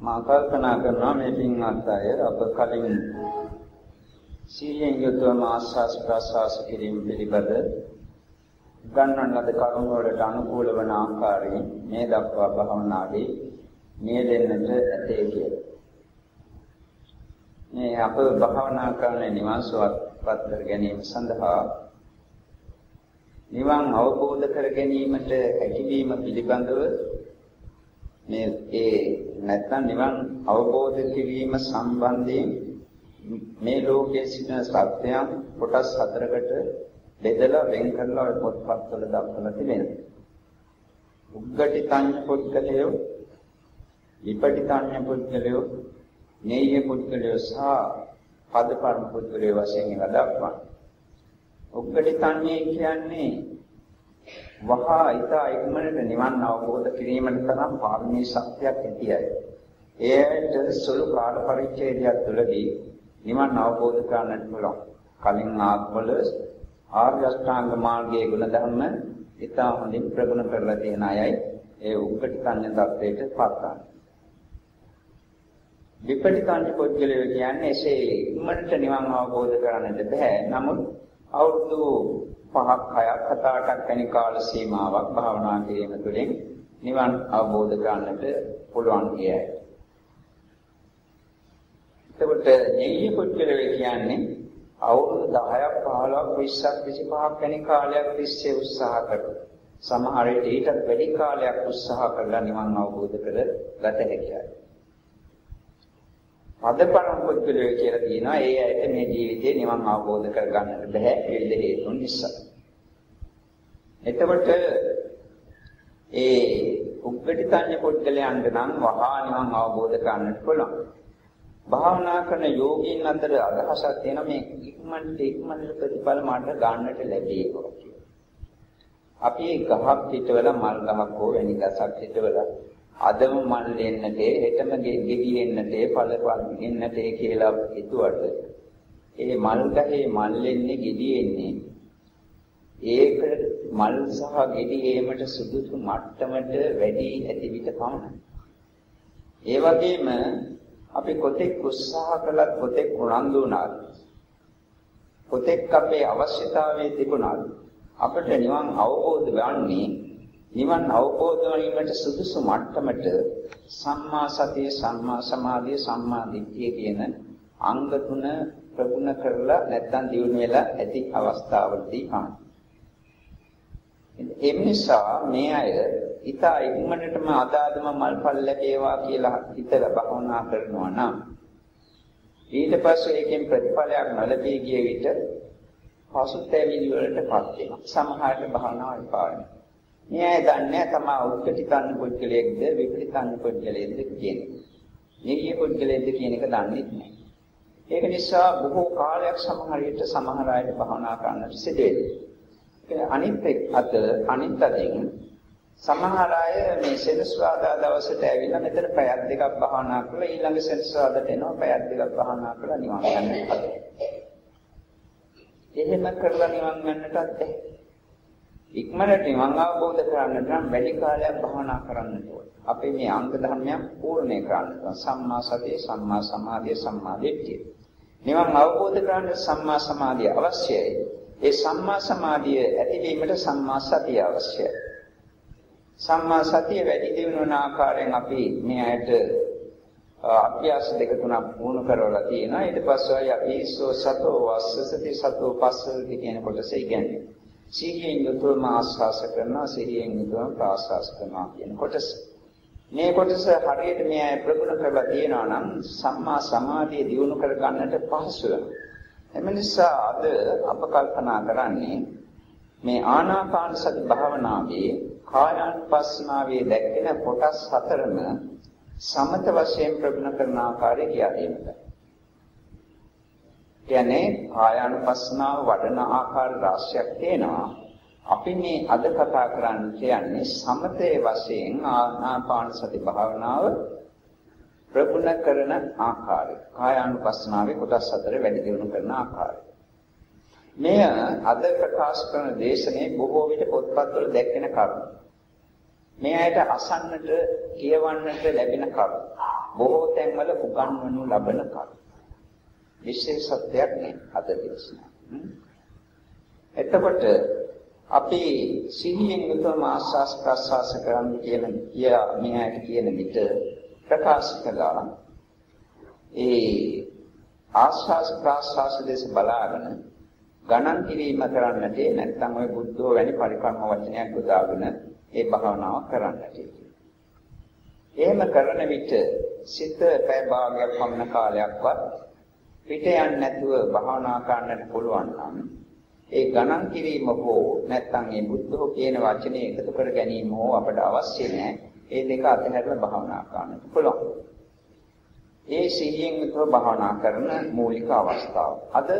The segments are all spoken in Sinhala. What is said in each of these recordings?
මා කල්පනා කරනවා මේ පින්වත් අය අප කලින් සීයෙන් යුතුවම ආස්වාස් ප්‍රාස්වාස් කිරීම පිළිබඳ ගන්නන ලද කරුණු වලට අනුකූල වන ආකාරයෙන් මේ දක්වා භවනාදී මේ දෙන්නට ඇතේ කියලා. මේ අප භවනා කරන නිවන් සුවපත් කර ගැනීම සඳහා නිවන් අවබෝධ කර ගැනීමට හැකියවීම පිළිබඳව මේ ඒ නැත්නම් නිවන් අවබෝධ කිරීම සම්බන්ධයෙන් මේ ලෝකයේ සිටින සත්‍යයන් කොටස් හතරකට බෙදලා වෙන් කරලා ඔය පොත්පත්වල දක්වලා තිබෙනවා. උග්ගටිතඤ්ඤ පුද්ගලයෝ, විපටිතඤ්ඤ පුද්ගලයෝ, නේය පුද්ගලයෝ සහ පදපරම පුද්ගලයෝ වශයෙන් ඒවා දක්වනවා. උග්ගටිතඤ්ඤය කියන්නේ වහා ඊට ඉක්මනට නිවන් අවබෝධ කිරීමට තරම් පාරමී ශක්තියක් ඇතියි. එයට සුළු කාල පරිච්ඡේදයක් තුළදී නිවන් අවබෝධ කරගන්නට පුළුවන්. කලින් ආත්මවල ආර්ය අෂ්ටාංග මාර්ගයේ ගුණ ධර්ම ඉතා හොඳින් ප්‍රගුණ කරලා තියෙන අයයි ඒ උපටිකඤ්ඤ தත්වයට පත්වන්නේ. විපටිකඤ්ඤ පුද්ගලයෝ කියන්නේ එසේ ඉක්මනට නිවන් අවබෝධ කරගන්නට බෑ. නමුත් අවුරුදු 5ක් 6ක් 7 8ක් වැනි කාල සීමාවක් භාවනා කිරීම තුළින් නිවන් අවබෝධ කරගන්නට පුළුවන් කියයි. එතකොට නෙయ్య පුද්ගලයෝ කියන්නේ අවුරුදු 10ක් 15ක් 20ක් 25ක් වැනි කාලයක් තිස්සේ උත්සාහ කරනවා. සමහර විට ඊටත් වැඩි කාලයක් උත්සාහ කරලා නිවන් අවබෝධ කර ගත හැකියි. පදපරම පුද්ගලයෝ කියලා කියනවා ඒ ඇයට මේ ජීවිතේ නිවන් අවබෝධ කරගන්නට බැහැ විවිධ හේතුන් නිසා. එතකොට ඒ උප්පටිතඤ්ඤ පුද්ගලයන්ට නම් වහා නිවන් අවබෝධ කරගන්නට පුළුවන්. භාවනා කරන යෝගීන් අතර අදහසක් තියෙන මේ ඉක්මනට ඉක්මනට ප්‍රතිඵල මට ගන්නට ලැබේවා කියලා. අපි ගහක් හිටවල මල් ගහක් හෝ වෙනි ගසක් හිටවල අදම මල් දෙන්නට හෙටම ගෙඩි එන්නට ඵල එන්නට කියලා හිතුවට ඒ මල් ගහේ මල් එන්නේ ගෙඩි එන්නේ ඒක මල් සහ ගෙඩි ඒමට සුදුසු මට්ටමට වැඩි ඇති විට පමණයි. ඒ වගේම අපි කොතෙක් උත්සාහ කළත් කොතෙක් උනන්දු වුණත් කොතෙක් අපේ අවශ්‍යතාවයේ තිබුණත් අපට නිවන් අවබෝධ වන්නේ නිවන් අවබෝධ වීමට සුදුසු මට්ටමට සම්මා සතිය සම්මා සමාධිය සම්මා දිට්ඨිය කියන අංග තුන ප්‍රගුණ කරලා නැත්නම් දියුණු වෙලා ඇති අවස්ථාවලදී කාණ. ඒ නිසා මේ අය ඊට ඉක්මනටම අදාදම මල්පල් ලැබේවා කියලා හිතලා භවනා කරනවා නම් ඊට පස්සේ ඒකෙන් ප්‍රතිඵලයක් නොලැබී ගිය විට පසුතැවිලි වලටපත් වෙනවා. සමහරට භවනාව එපා වෙනවා. මේ අය දන්නේ තමා උත්කටිතන්න පුද්ගලයෙක්ද විපරිතන්න පුද්ගලයෙක්ද කියන්නේ. නිරිය පුද්ගලයෙක්ද කියන එක දන්නේ නැහැ. ඒක නිසා බොහෝ කාලයක් සමහර විට සමහර අයට භවනා කරන්නට සිදු වෙනවා. අනිත් අත අනිත් අතින් සමහර අය මේ සෙනසුරාදා දවසට ඇවිල්ලා මෙතන පැයක් දෙකක් භවනා කරලා ඊළඟ සෙනසුරාදාට එනවා පැයක් දෙකක් භවනා කරලා නිවන් ගන්නට හදනවා. එහෙම කරලා නිවන් ගන්නටත් බැහැ. ඉක්මනට නිවන් අවබෝධ කරගන්නට නම් වැඩි කාලයක් භවනා කරන්නට ඕනේ. අපේ මේ අංග ධර්මයන් පූර්ණේ කරන්නට සම්මා සතිය, සම්මා සමාධිය, සම්මා දිට්ඨිය. නිවන් අවබෝධ කරගන්න සම්මා සමාධිය අවශ්‍යයි. ඒ සම්මා සමාධිය ඇතිවීමට සම්මා සතිය අවශ්‍යයි. සම්මා සතිය වැඩි දියුණු ආකාරයෙන් අපි මේ ඇයට අභ්‍යාස දෙක තුනක් වුණු කරවලා තියෙනවා. ඊට පස්සේ අපි සෝ සතෝ වස්සසති සතෝ පස්සති කියන කොටස ඉගෙනගන්නවා. සිහියෙන් යුතුවම ආස්වාස කරනවා සිහියෙන් යුතුවම ප්‍රාස්වාස කරනවා කියන කොටස. මේ කොටස හරියට මේ අය ප්‍රගුණ කරලා තියෙනවා නම් සම්මා සමාධිය දියුණු කර ගන්නට පහසු වෙනවා. එම නිසා අද අප කල්පනා කරන්නේ මේ ආනාපාන සති භාවනාවේ කායානුපස්සනාවේ දැක්වෙන කොටස් හතරම සමත වශයෙන් ප්‍රගුණ කරන ආකාරය කියලා දෙන්නයි. කියන්නේ කායානුපස්සනාව වඩන ආකාර රාශියක් තියෙනවා. අපි මේ අද කතා කරන්න කියන්නේ සමතේ වශයෙන් ආනාපාන සති භාවනාව ප්‍රගුණ කරන ආකාරය. කායානුපස්සනාවේ කොටස් හතර වැඩි දියුණු කරන ආකාරය. මෙය අද ප්‍රකාශ කරන දේශනේ බොහෝ විට පොත්පත්වල දැක්වෙන කරුණු. මේ ඇයට අසන්නට කියවන්නට ලැබෙන කරුණු. බොහෝ තැන්වල උගන්වනු ලබන කරුණු. විශේෂත්වයක් නේ අද දේශනා. එතකොට අපි සිහියෙන් යුතුවම ආස්වාස් ප්‍රස්වාස කරන්න කියන කියා මෙයාට කියන විට ප්‍රකාශ කළා. ඒ ආස්වාස් ප්‍රස්වාස දෙස බලාගෙන ගණන් කිරීම කරන්නට නැත්නම් ওই බුද්ධෝ වැනි පරිකර්ම වචනයක් යොදාගෙන ඒ භාවනාව කරන්නට. එහෙම කරන විට සිත පැය භාගයක් පමණ කාලයක්වත් පිට යන්නේ නැතුව භාවනා කරන්නට පුළුවන් නම් ඒ ගණන් කිරීම හෝ නැත්නම් මේ බුද්ධෝ කියන වචනේ එකතු කර ගැනීම හෝ අපට අවශ්‍ය නැහැ. ඒ දෙක අතහැරලා භාවනා කරන්නට පුළුවන්. ඒ සිහියෙන් යුතුව භාවනා කරන මූලික අවස්ථාව. අද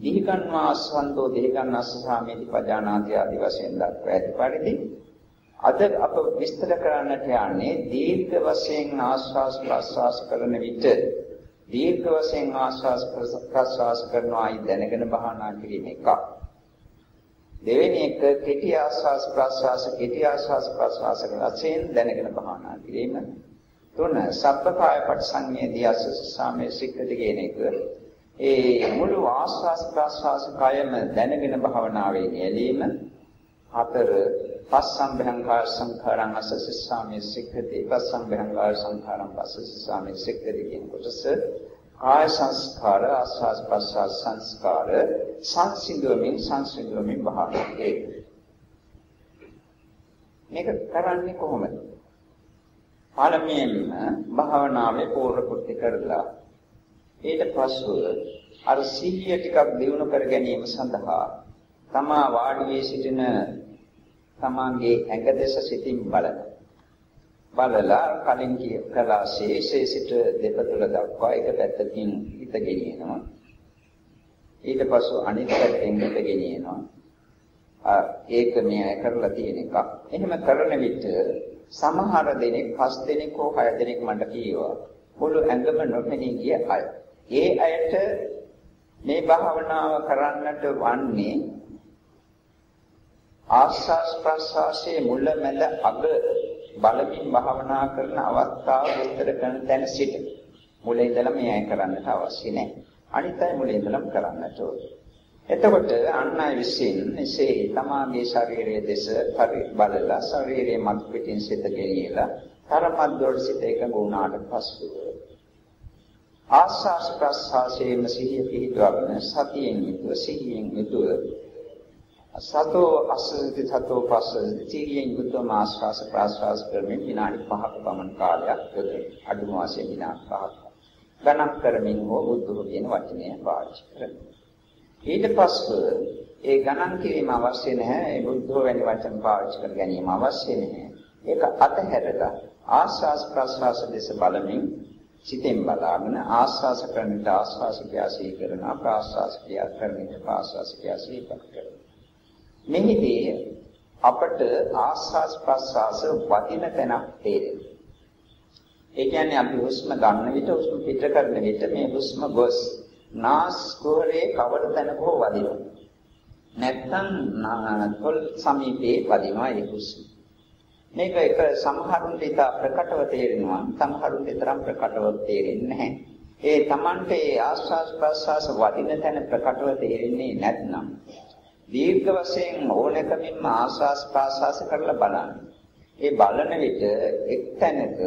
දීගන් වාසවන්තෝ දීගන් අස්සසාමේති පජානාති ආදි වශයෙන් දක්වා ඇති පරිදි අද අප විස්තර කරන්නට යන්නේ දීර්ඝ වශයෙන් ආස්වාස් ප්‍රස්වාස කරන විට දීර්ඝ වශයෙන් ආස්වාස් ප්‍රස්වාස කරනවායි දැනගෙන භාවනා කිරීම එකක්. දෙවෙනි එක කෙටි ආස්වාස් ප්‍රස්වාස කෙටි ආස්වාස් ප්‍රස්වාස වශයෙන් දැනගෙන භාවනා කිරීම. තුන සබ්බකාය පරිසංයේදී අසස සාමයේ සික්කද කියන එක. ඒ මුළු ආස්වාස් ප්‍රස්වාස කයම දැනගෙන භාවනාවේ යෙදීම. හතර පස්සම්භංකාර සංඛාරං අසසස්සාමේ සික්ඛති. පස්සම්භංකාර සංඛාරං පස්සසස්සාමේ සික්ඛති කියන කොටස ආය සංස්කාර ආස්වාස් ප්‍රස්වාස් සංස්කාර සංසිඳුමින් සංසිඳුමින් බහාරේ මේක කරන්නේ කොහොමද? පළමුවෙන්ම භාවනාවේ පූර්ව කෘත්‍ය කරලා ඊට පස්ව අර සිහිය ටිකක් දියුණු කර ගැනීම සඳහා තමා වාඩි වී සිටින තමාගේ ඇඟ දෙස සිතින් බලන. බලලා කලින් කළා ශේෂයේ සිට දෙපතුල දක්වා එක පැත්තකින් හිත ගෙනියනවා. ඊට පස්සෙ අනිත් පැත්තෙන් හිත ගෙනියනවා. ඒක මේ කරලා තියෙන එකක්. එහෙම කරන විට සමහර දෙනෙක් පස් දෙනෙක් හෝ හය දෙනෙක් මට කියවා මුළු ඇඟම නොපෙනී ගිය අය. ඒ අයට මේ භාවනාව කරන්නට වන්නේ ආස්වාස් ප්‍රස්වාසයේ මුල මැද අග බලමින් භාවනා කරන අවස්ථාව විතර කරන තැන සිට මුලින් ඉඳලා මේ අය කරන්නට අවශ්‍ය නැහැ. අනිත් අය මුලින් ඉඳලම කරන්නට ඕනේ. එතකොට අන් අය විසින් එසේ තමාගේ ශරීරයේ දෙස පරි බලලා ශරීරයේ මත් පිටින් සිත ගෙනියලා තරමද්දොඩ සිත එකඟ වුණාට පස්සෙ ආස්වාස් ප්‍රස්වාසයේම සිහිය පිහිටවගෙන සතියෙන් යුතුව සිහියෙන් යුතුව සතෝ අසති සතෝ පස්සති සිහියෙන් යුතුව ආස්වාස් ප්‍රස්වාස කරමින් විනාඩි 5ක පමණ කාලයක් යොදේ අඩුම වශයෙන් විනාඩි 5ක් ගණන් කරමින් හෝ බුද්ධ කියන වචනය පාවිච්චි කරනවා. ඊට පස්ව ඒ ගණන් කිරීම අවශ්‍ය නැහැ. ඒ බුද්ධෝ වැනි වචන පාවිච්චි කර ගැනීම අවශ්‍ය නැහැ. ඒක අතහැරලා ආස්වාස් ප්‍රස්වාස දෙස බලමින් සිතෙන් බලාගෙන ආස්වාස කරන්නට ආස්වාස කියාසී කරන ප්‍රාස්වාස කියා කරන්නට ප්‍රාස්වාස කියාසී කරන මෙහිදී අපට ආස්වාස් ප්‍රස්වාස වදින තැනක් තේරෙනවා ඒ කියන්නේ අපි හුස්ම ගන්න විට හුස්ම පිට කරන විට මේ හුස්ම ගොස් නාස් කුහරේ කවර තැනක හෝ වදිනවා. නැත්තම් තොල් සමීපේ වදිනවා ඒ හුස්ම. මේක එක සමහරුන්ට ඉතා ප්‍රකටව තේරෙනවා සමහරුන්ට තරම් ප්‍රකටව තේරෙන්නේ නැහැ. ඒ Tamante ආස්වාස් ප්‍රස්වාස වදින තැන ප්‍රකටව තේරෙන්නේ නැත්නම් දීර්ඝ වශයෙන් ඕනකමින්ම ආස්වාස් ප්‍රස්වාස කරලා බලන්න. ඒ බලන විට එක් තැනක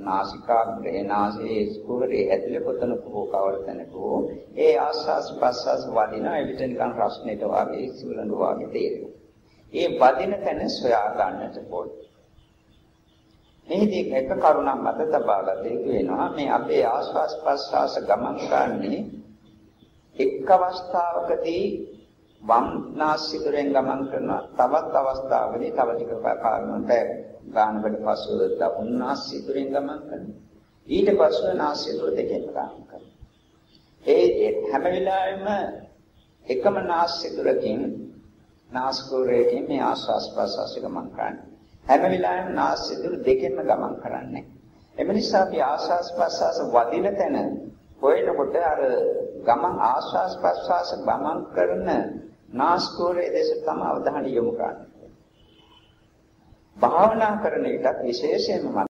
නාසිකාග්‍රේ නාසයේ ස්කුරේ ඇතුලේ කොතනක හෝ කවර තැනක හෝ ඒ ආස්වාස් ප්‍රස්වාස් වදිනා එවිට නිකන් රස්නෙට වගේ සුලඳ වගේ තේරෙනවා. ඒ වදින තැන සොයා ගන්නට ඕනේ. මෙහිදී එක කරුණක් මත තබා ගත යුතු වෙනවා මේ අපේ ආස්වාස් ප්‍රස්වාස ගමන් කරන්නේ එක් අවස්ථාවකදී වම් නාසිකයෙන් ගමන් කරනවා තවත් අවස්ථාවකදී තව ටික කාලයකට ගානකට පස්සෙ දකුණු නාසිකයෙන් ගමන් කරනවා. ඊට පස්සේ නාසික දෙකෙන් ගමන් කරනවා. ඒ හැම වෙලාවෙම එකම නාසිකයෙන් නාස්කෝරයෙන් මේ ආස්වාස් ප්‍රස්වාස ගමන් කරන්නේ. හැම වෙලාවෙම නාස්‍ය දුර දෙකෙන්ම ගමන් කරන්නේ. එම නිසා අපි ආස්වාස් ප්‍රස්වාස වදින තැන හොයනකොට අර ගමන් ආස්වාස් ප්‍රස්වාස ගමන් කරන නාස්කෝරයේ දේශ තම අවධානය යොමු කරන්නේ. භාවනා කරන එකත් විශේෂයෙන්ම